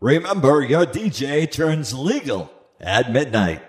Remember, your DJ turns legal at midnight.